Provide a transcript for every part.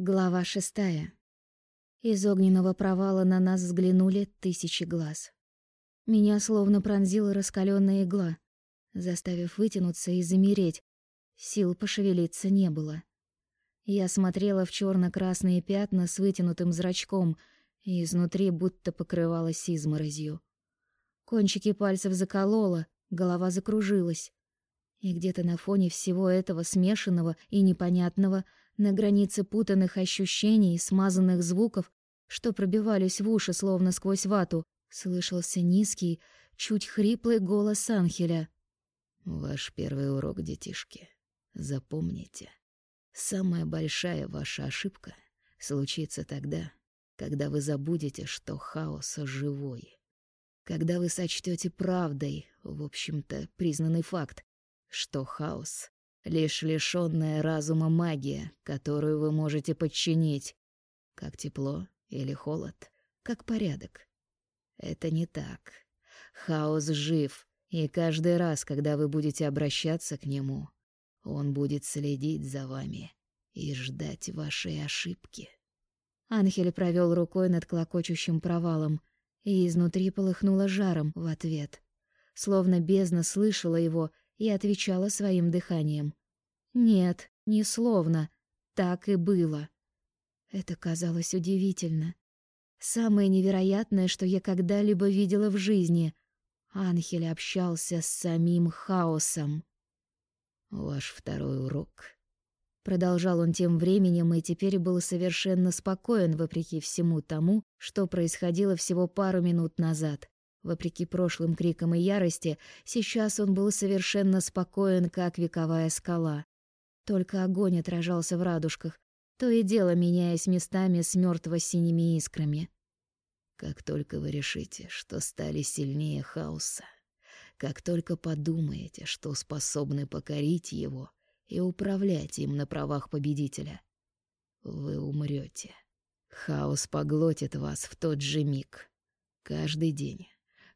Глава шестая. Из огненного провала на нас взглянули тысячи глаз. Меня словно пронзила раскаленная игла, заставив вытянуться и замереть. Сил пошевелиться не было. Я смотрела в черно красные пятна с вытянутым зрачком, и изнутри будто покрывалась изморозью. Кончики пальцев закололо, голова закружилась. И где-то на фоне всего этого смешанного и непонятного — на границе путанных ощущений и смазанных звуков, что пробивались в уши словно сквозь вату, слышался низкий, чуть хриплый голос Анхеля. «Ваш первый урок, детишки. Запомните, самая большая ваша ошибка случится тогда, когда вы забудете, что хаос живой. Когда вы сочтете правдой, в общем-то, признанный факт, что хаос лишь лишённая разума магия, которую вы можете подчинить, как тепло или холод, как порядок. Это не так. Хаос жив, и каждый раз, когда вы будете обращаться к нему, он будет следить за вами и ждать вашей ошибки. Анхель провел рукой над клокочущим провалом, и изнутри полыхнуло жаром в ответ. Словно бездна слышала его и отвечала своим дыханием. Нет, не словно. Так и было. Это казалось удивительно. Самое невероятное, что я когда-либо видела в жизни. Анхель общался с самим хаосом. «Ваш второй урок», Продолжал он тем временем и теперь был совершенно спокоен, вопреки всему тому, что происходило всего пару минут назад. Вопреки прошлым крикам и ярости, сейчас он был совершенно спокоен, как вековая скала. Только огонь отражался в радужках, то и дело меняясь местами с мертво-синими искрами. Как только вы решите, что стали сильнее хаоса, как только подумаете, что способны покорить его и управлять им на правах победителя, вы умрете. Хаос поглотит вас в тот же миг. Каждый день,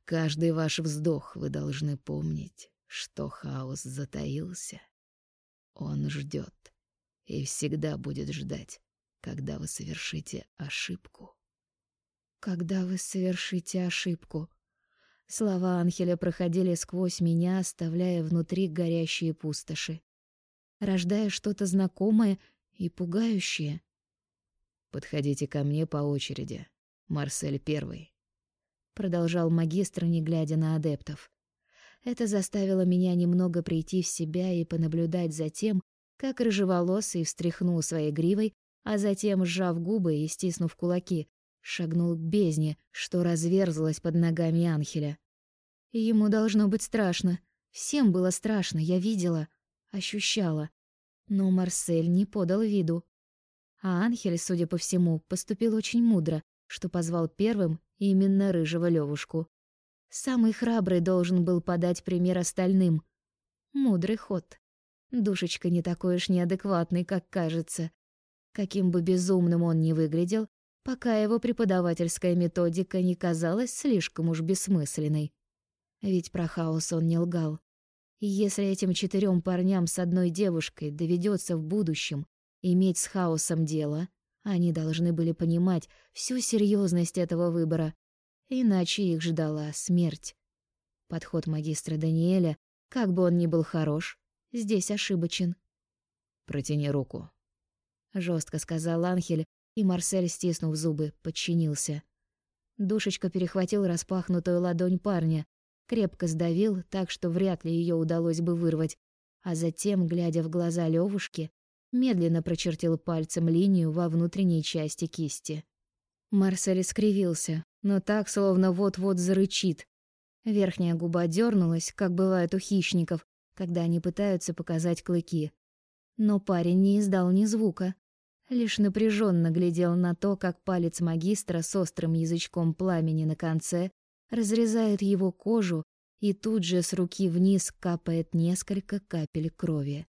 каждый ваш вздох вы должны помнить, что хаос затаился он ждет и всегда будет ждать, когда вы совершите ошибку. Когда вы совершите ошибку. Слова Анхеля проходили сквозь меня, оставляя внутри горящие пустоши, рождая что-то знакомое и пугающее. Подходите ко мне по очереди. Марсель первый, продолжал магистр, не глядя на адептов. Это заставило меня немного прийти в себя и понаблюдать за тем, как рыжеволосый встряхнул своей гривой, а затем, сжав губы и стиснув кулаки, шагнул к бездне, что разверзлась под ногами Анхеля. ему должно быть страшно. Всем было страшно, я видела, ощущала. Но Марсель не подал виду. А Анхель, судя по всему, поступил очень мудро, что позвал первым именно рыжего Левушку. Самый храбрый должен был подать пример остальным. Мудрый ход. Душечка не такой уж неадекватный, как кажется. Каким бы безумным он ни выглядел, пока его преподавательская методика не казалась слишком уж бессмысленной. Ведь про хаос он не лгал. И если этим четырем парням с одной девушкой доведется в будущем иметь с хаосом дело, они должны были понимать всю серьезность этого выбора иначе их ждала смерть. Подход магистра Даниэля, как бы он ни был хорош, здесь ошибочен. «Протяни руку», — жестко сказал Анхель, и Марсель, стиснув зубы, подчинился. Душечка перехватил распахнутую ладонь парня, крепко сдавил, так что вряд ли ее удалось бы вырвать, а затем, глядя в глаза Левушки, медленно прочертил пальцем линию во внутренней части кисти. Марсель скривился, но так, словно вот-вот зарычит. Верхняя губа дернулась, как бывает у хищников, когда они пытаются показать клыки. Но парень не издал ни звука, лишь напряженно глядел на то, как палец магистра с острым язычком пламени на конце разрезает его кожу, и тут же с руки вниз капает несколько капель крови.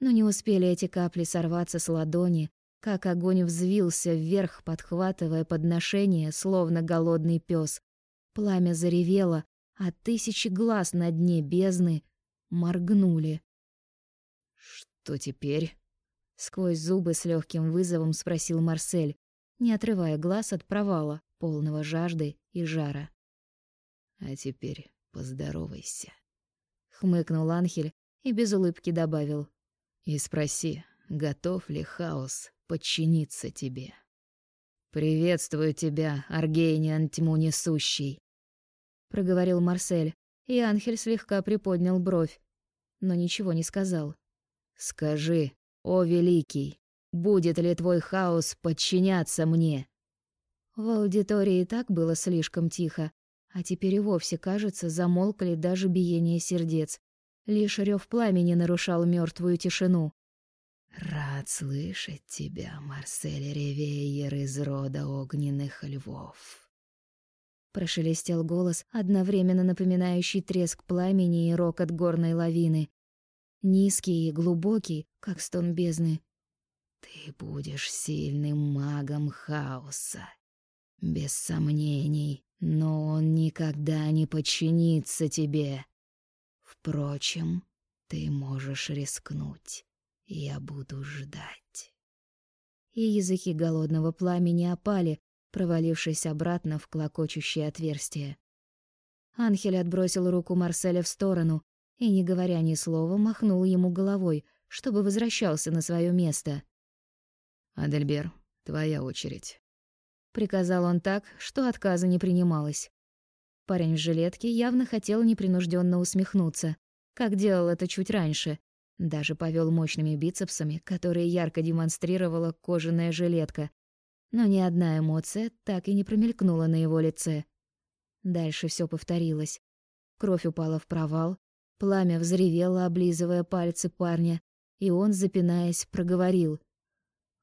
Но не успели эти капли сорваться с ладони, как огонь взвился вверх, подхватывая подношение, словно голодный пес. Пламя заревело, а тысячи глаз на дне бездны моргнули. «Что теперь?» — Сквозь зубы с легким вызовом спросил Марсель, не отрывая глаз от провала, полного жажды и жара. «А теперь поздоровайся», — хмыкнул Анхель и без улыбки добавил. «И спроси, готов ли хаос подчиниться тебе?» «Приветствую тебя, Аргейниан тьму несущий», — проговорил Марсель, и Анхель слегка приподнял бровь, но ничего не сказал. «Скажи, о великий, будет ли твой хаос подчиняться мне?» В аудитории и так было слишком тихо, а теперь и вовсе, кажется, замолкли даже биение сердец. Лишь рев пламени нарушал мертвую тишину. «Рад слышать тебя, Марсель Ревейер из рода огненных львов», Прошелестел голос, одновременно напоминающий треск пламени и рокот горной лавины. Низкий и глубокий, как стон бездны. «Ты будешь сильным магом хаоса, без сомнений, но он никогда не подчинится тебе. Впрочем, ты можешь рискнуть. Я буду ждать. И языки голодного пламени опали, провалившись обратно в клокочущее отверстие. Анхель отбросил руку Марселя в сторону и, не говоря ни слова, махнул ему головой, чтобы возвращался на свое место. «Адельбер, твоя очередь», — приказал он так, что отказа не принималось. Парень в жилетке явно хотел непринужденно усмехнуться, как делал это чуть раньше, даже повел мощными бицепсами, которые ярко демонстрировала кожаная жилетка. Но ни одна эмоция так и не промелькнула на его лице. Дальше все повторилось. Кровь упала в провал, пламя взревело, облизывая пальцы парня, и он, запинаясь, проговорил.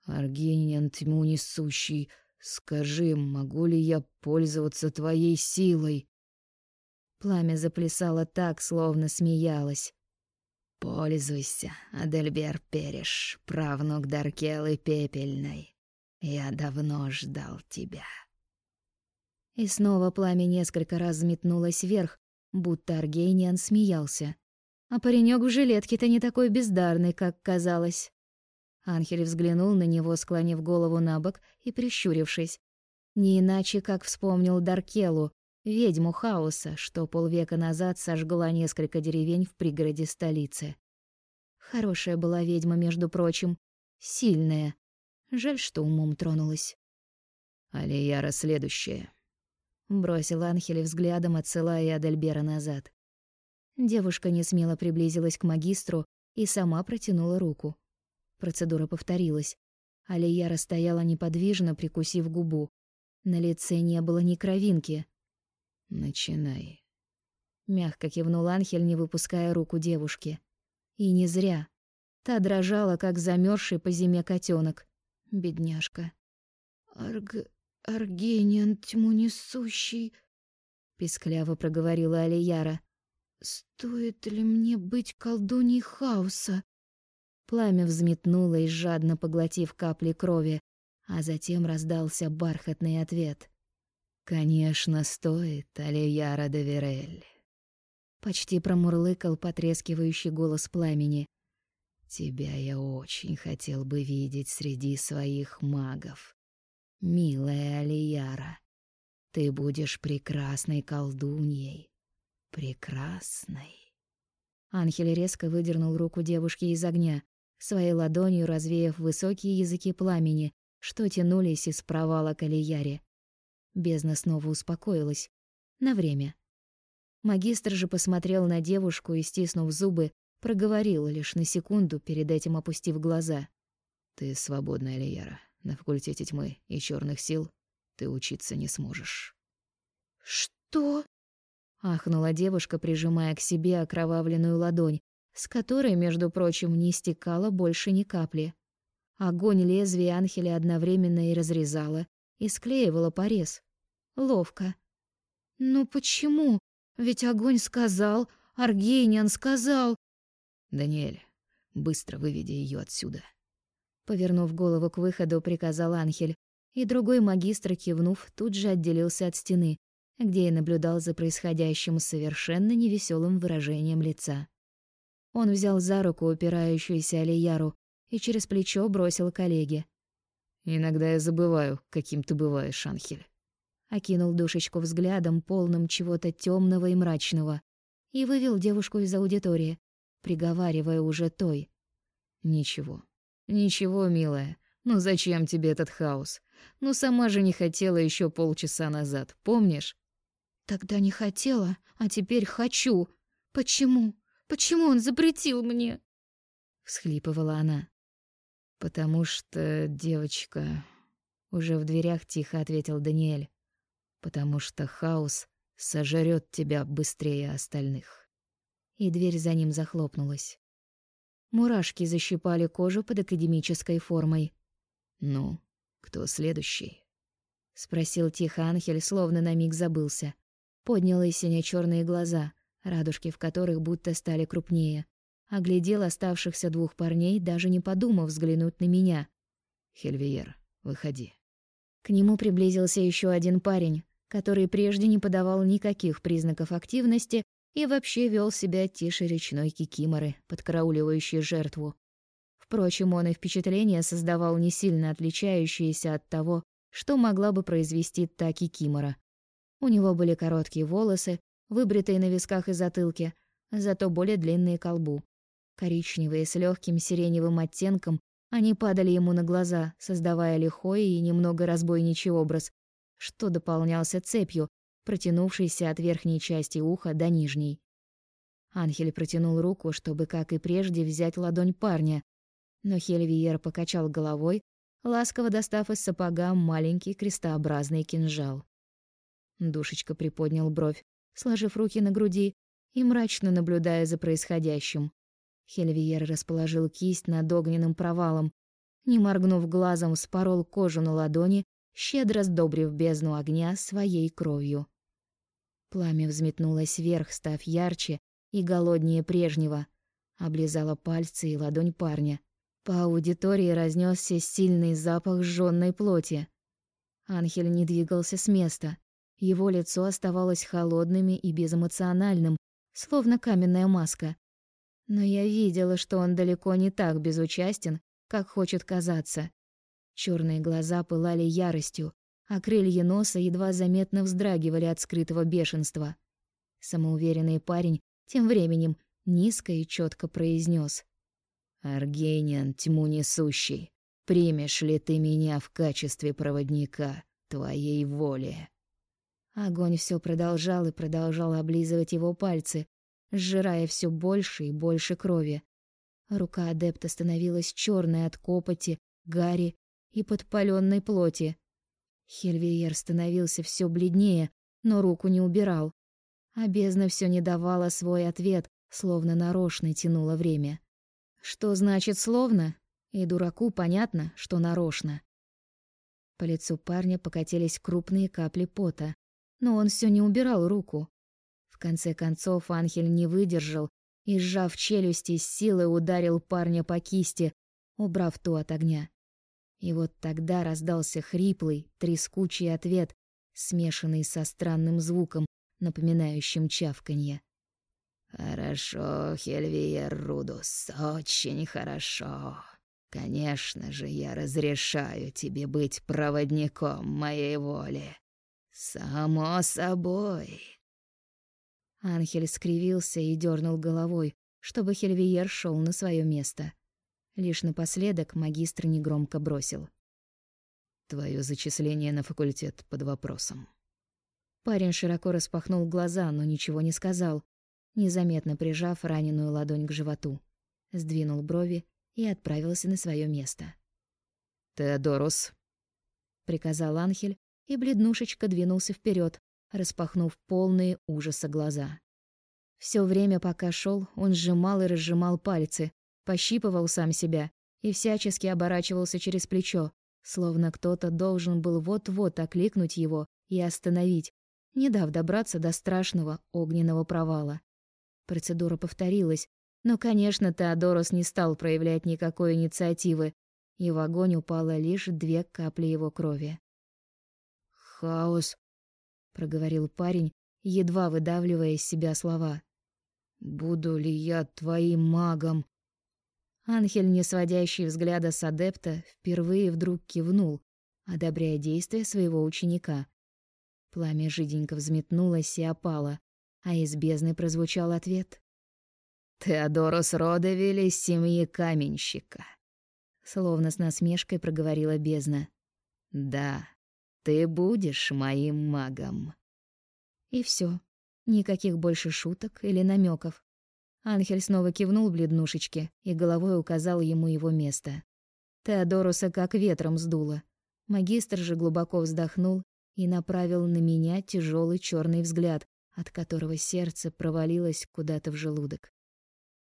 «Аргениан тьму несущий, скажи, могу ли я пользоваться твоей силой?» Пламя заплясало так, словно смеялось. Пользуйся, Адельбер Переш, правнук Даркелы Пепельной. Я давно ждал тебя. И снова пламя несколько раз взметнулось вверх, будто Аргейниан смеялся. А паренек в жилетке-то не такой бездарный, как казалось. Анхель взглянул на него, склонив голову на бок и прищурившись. Не иначе, как вспомнил Даркелу, ведьму хаоса, что полвека назад сожгла несколько деревень в пригороде столицы. Хорошая была ведьма, между прочим, сильная. Жаль, что умом тронулась. «Алияра следующая», — бросил Анхеле взглядом, отсылая Адельбера назад. Девушка несмело приблизилась к магистру и сама протянула руку. Процедура повторилась. Алияра стояла неподвижно, прикусив губу. На лице не было ни кровинки, «Начинай», — мягко кивнул Анхель, не выпуская руку девушки. И не зря. Та дрожала, как замерзший по зиме котенок. Бедняжка. «Арг... Аргениан тьму несущий», — пискляво проговорила Алияра. «Стоит ли мне быть колдуней хаоса?» Пламя взметнулось, жадно поглотив капли крови, а затем раздался бархатный ответ. «Конечно, стоит, Алияра де Верель», — почти промурлыкал потрескивающий голос пламени. «Тебя я очень хотел бы видеть среди своих магов. Милая Алияра, ты будешь прекрасной колдуньей. Прекрасной». Анхель резко выдернул руку девушки из огня, своей ладонью развеяв высокие языки пламени, что тянулись из провала к Алияре. Бездна снова успокоилась. На время. Магистр же посмотрел на девушку и, стиснув зубы, проговорил лишь на секунду, перед этим опустив глаза. «Ты свободна, Элияра. На факультете тьмы и черных сил ты учиться не сможешь». «Что?» — ахнула девушка, прижимая к себе окровавленную ладонь, с которой, между прочим, не стекало больше ни капли. Огонь лезвия Анхеля одновременно и разрезала, и склеивала порез. Ловко. «Ну почему? Ведь огонь сказал, Аргениан сказал...» «Даниэль, быстро выведи ее отсюда». Повернув голову к выходу, приказал Анхель, и другой магистр, кивнув, тут же отделился от стены, где и наблюдал за происходящим с совершенно невеселым выражением лица. Он взял за руку упирающуюся Алияру, и через плечо бросил коллеге. «Иногда я забываю, каким ты бываешь, Анхель». Окинул душечку взглядом, полным чего-то темного и мрачного, и вывел девушку из аудитории, приговаривая уже той. «Ничего, ничего, милая, ну зачем тебе этот хаос? Ну сама же не хотела еще полчаса назад, помнишь?» «Тогда не хотела, а теперь хочу. Почему? Почему он запретил мне?» Всхлипывала она. «Потому что, девочка...» Уже в дверях тихо ответил Даниэль. «Потому что хаос сожрет тебя быстрее остальных». И дверь за ним захлопнулась. Мурашки защипали кожу под академической формой. «Ну, кто следующий?» — спросил тихо Анхель, словно на миг забылся. Поднял и сине черные глаза, радужки в которых будто стали крупнее. Оглядел оставшихся двух парней, даже не подумав взглянуть на меня. «Хельвиер, выходи». К нему приблизился еще один парень, который прежде не подавал никаких признаков активности и вообще вел себя тише речной кикиморы, подкарауливающей жертву. Впрочем, он и впечатление создавал не сильно отличающееся от того, что могла бы произвести та кикимора. У него были короткие волосы, выбритые на висках и затылке, зато более длинные к лбу. Коричневые с легким сиреневым оттенком, они падали ему на глаза, создавая лихой и немного разбойничий образ, что дополнялся цепью, протянувшейся от верхней части уха до нижней. Анхель протянул руку, чтобы, как и прежде, взять ладонь парня, но Хельвиер покачал головой, ласково достав из сапога маленький крестообразный кинжал. Душечка приподнял бровь, сложив руки на груди и мрачно наблюдая за происходящим. Хельвиер расположил кисть над огненным провалом, не моргнув глазом, спорол кожу на ладони, щедро сдобрив бездну огня своей кровью. Пламя взметнулось вверх, став ярче и голоднее прежнего, облизало пальцы и ладонь парня. По аудитории разнесся сильный запах сжённой плоти. Анхель не двигался с места. Его лицо оставалось холодным и безэмоциональным, словно каменная маска. Но я видела, что он далеко не так безучастен, как хочет казаться. Черные глаза пылали яростью, а крылья носа едва заметно вздрагивали от скрытого бешенства. Самоуверенный парень тем временем низко и четко произнес: «Аргениан, тьму несущий, примешь ли ты меня в качестве проводника твоей воли?» Огонь все продолжал и продолжал облизывать его пальцы, сжирая все больше и больше крови. Рука адепта становилась черной от копоти, гари и подпаленной плоти. Хельвиер становился все бледнее, но руку не убирал. А бездна все не давала свой ответ, словно нарочно тянула время. Что значит словно? И дураку понятно, что нарочно. По лицу парня покатились крупные капли пота, но он все не убирал руку. В конце концов Анхель не выдержал и, сжав челюсти, с силой ударил парня по кисти, убрав ту от огня. И вот тогда раздался хриплый, трескучий ответ, смешанный со странным звуком, напоминающим чавканье. «Хорошо, Хельвиер Рудус, очень хорошо. Конечно же, я разрешаю тебе быть проводником моей воли. Само собой». Анхель скривился и дернул головой, чтобы Хельвиер шел на свое место. Лишь напоследок магистр негромко бросил. «Твое зачисление на факультет под вопросом». Парень широко распахнул глаза, но ничего не сказал, незаметно прижав раненую ладонь к животу. Сдвинул брови и отправился на свое место. «Теодорус», — приказал Анхель, и бледнушечка двинулся вперед, распахнув полные ужаса глаза. Все время, пока шел, он сжимал и разжимал пальцы, пощипывал сам себя и всячески оборачивался через плечо, словно кто-то должен был вот-вот окликнуть его и остановить, не дав добраться до страшного огненного провала. Процедура повторилась, но, конечно, Теодорос не стал проявлять никакой инициативы, и в огонь упало лишь две капли его крови. «Хаос», — проговорил парень, едва выдавливая из себя слова. «Буду ли я твоим магом?» Анхель, не сводящий взгляда с адепта, впервые вдруг кивнул, одобряя действия своего ученика. Пламя жиденько взметнулось и опало, а из бездны прозвучал ответ. «Теодорус Родовиль из семьи каменщика», — словно с насмешкой проговорила бездна. «Да, ты будешь моим магом». И все. Никаких больше шуток или намеков. Анхель снова кивнул бледнушечке и головой указал ему его место. Теодоруса как ветром сдуло. Магистр же глубоко вздохнул и направил на меня тяжелый черный взгляд, от которого сердце провалилось куда-то в желудок.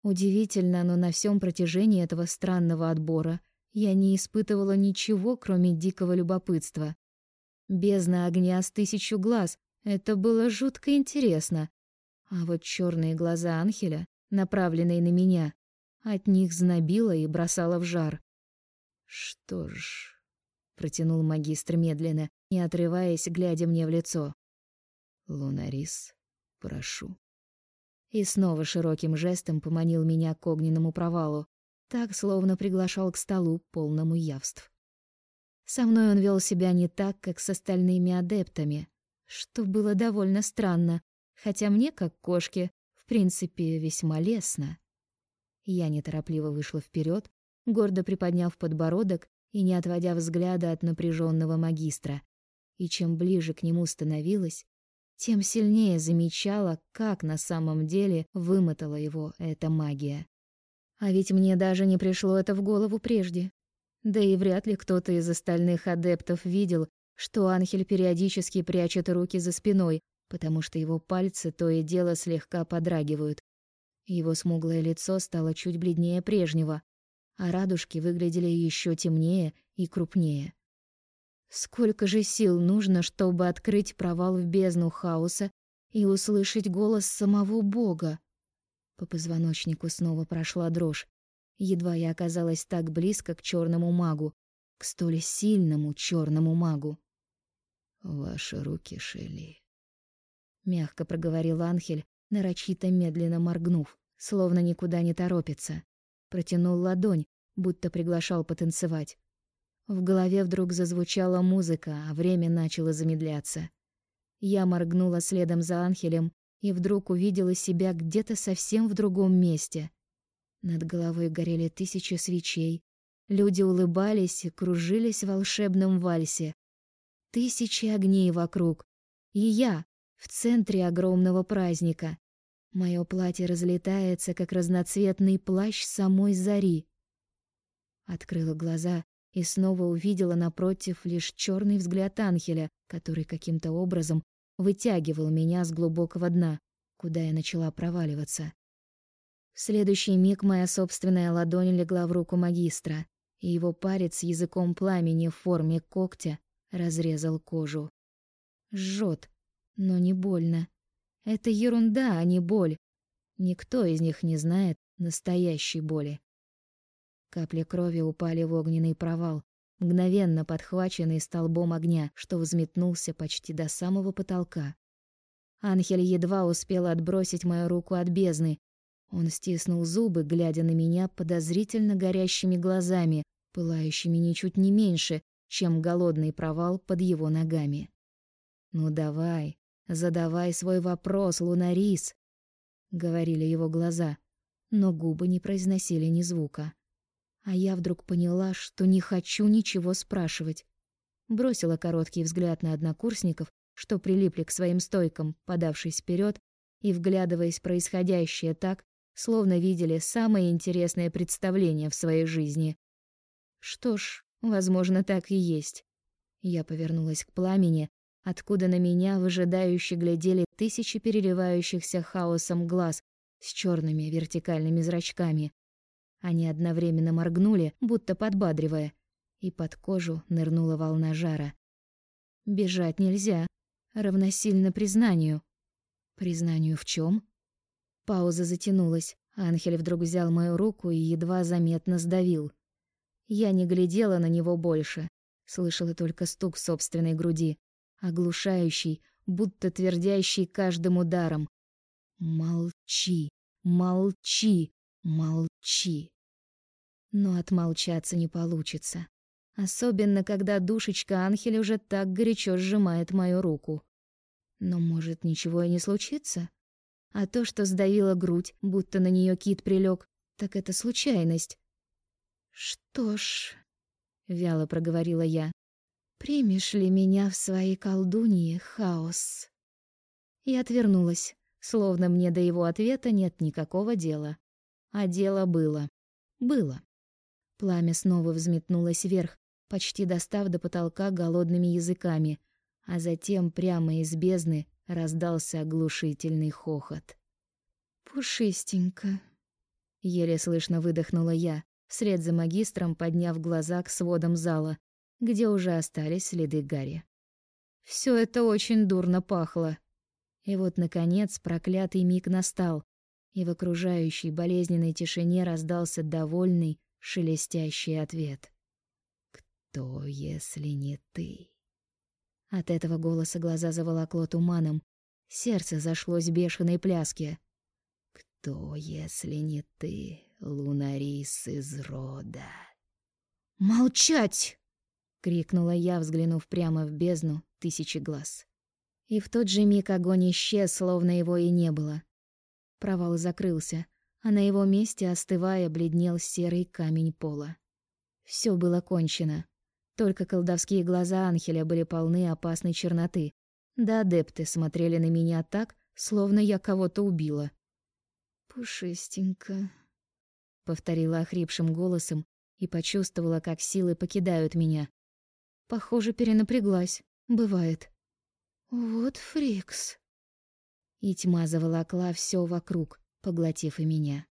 Удивительно, но на всем протяжении этого странного отбора я не испытывала ничего, кроме дикого любопытства. Бездна огня с тысячу глаз — это было жутко интересно. А вот черные глаза Анхеля, направленные на меня, от них знобило и бросало в жар. «Что ж...» — протянул магистр медленно, не отрываясь, глядя мне в лицо. «Лунарис, прошу». И снова широким жестом поманил меня к огненному провалу, так, словно приглашал к столу, полному явств. Со мной он вел себя не так, как с остальными адептами, что было довольно странно, хотя мне, как кошке, принципе, весьма лестно. Я неторопливо вышла вперед, гордо приподняв подбородок и не отводя взгляда от напряженного магистра. И чем ближе к нему становилась, тем сильнее замечала, как на самом деле вымотала его эта магия. А ведь мне даже не пришло это в голову прежде. Да и вряд ли кто-то из остальных адептов видел, что Анхель периодически прячет руки за спиной, потому что его пальцы то и дело слегка подрагивают. Его смуглое лицо стало чуть бледнее прежнего, а радужки выглядели еще темнее и крупнее. Сколько же сил нужно, чтобы открыть провал в бездну хаоса и услышать голос самого Бога? По позвоночнику снова прошла дрожь. Едва я оказалась так близко к черному магу, к столь сильному черному магу. «Ваши руки, Шелли», — мягко проговорил Анхель, нарочито медленно моргнув, словно никуда не торопится. Протянул ладонь, будто приглашал потанцевать. В голове вдруг зазвучала музыка, а время начало замедляться. Я моргнула следом за Анхелем и вдруг увидела себя где-то совсем в другом месте. Над головой горели тысячи свечей. Люди улыбались и кружились в волшебном вальсе. Тысячи огней вокруг. И я в центре огромного праздника. Мое платье разлетается, как разноцветный плащ самой зари. Открыла глаза и снова увидела напротив лишь черный взгляд Анхеля, который каким-то образом вытягивал меня с глубокого дна, куда я начала проваливаться. В следующий миг моя собственная ладонь легла в руку магистра, и его палец языком пламени в форме когтя разрезал кожу. Жжет, но не больно. Это ерунда, а не боль. Никто из них не знает настоящей боли. Капли крови упали в огненный провал, мгновенно подхваченный столбом огня, что взметнулся почти до самого потолка. Анхель едва успел отбросить мою руку от бездны. Он стиснул зубы, глядя на меня подозрительно горящими глазами, пылающими ничуть не меньше, чем голодный провал под его ногами. «Ну давай, задавай свой вопрос, Лунарис», — говорили его глаза, но губы не произносили ни звука. А я вдруг поняла, что не хочу ничего спрашивать. Бросила короткий взгляд на однокурсников, что прилипли к своим стойкам, подавшись вперед и вглядываясь в происходящее так, словно видели самое интересное представление в своей жизни. Что ж, возможно, так и есть. Я повернулась к пламени, откуда на меня выжидающе глядели тысячи переливающихся хаосом глаз с черными вертикальными зрачками. Они одновременно моргнули, будто подбадривая, и под кожу нырнула волна жара. Бежать нельзя, равносильно признанию. Признанию в чем? Пауза затянулась. Анхель вдруг взял мою руку и едва заметно сдавил. Я не глядела на него больше, слышала только стук собственной груди, оглушающий, будто твердящий каждым ударом. «Молчи, молчи!» Молчи. Но отмолчаться не получится. Особенно, когда душечка Анхель уже так горячо сжимает мою руку. Но, может, ничего и не случится? А то, что сдавила грудь, будто на нее кит прилег, так это случайность. «Что ж...» — вяло проговорила я. «Примешь ли меня в свои колдуньи, хаос?» И отвернулась, словно мне до его ответа нет никакого дела. А дело было. Было. Пламя снова взметнулось вверх, почти достав до потолка голодными языками, а затем прямо из бездны раздался оглушительный хохот. «Пушистенько», — еле слышно выдохнула я, вслед за магистром подняв глаза к сводам зала, где уже остались следы Гарри. Все это очень дурно пахло. И вот, наконец, проклятый миг настал, и в окружающей болезненной тишине раздался довольный, шелестящий ответ. «Кто, если не ты?» От этого голоса глаза заволокло туманом, сердце зашлось в бешеной пляске. «Кто, если не ты, лунарис из рода?» «Молчать!» — крикнула я, взглянув прямо в бездну тысячи глаз. И в тот же миг огонь исчез, словно его и не было. Провал закрылся, а на его месте, остывая, бледнел серый камень пола. Все было кончено. Только колдовские глаза Анхеля были полны опасной черноты. Да адепты смотрели на меня так, словно я кого-то убила. «Пушистенько», — повторила охрипшим голосом и почувствовала, как силы покидают меня. Похоже, перенапряглась. Бывает. «Вот фрикс». И тьма заволокла все вокруг, поглотив и меня.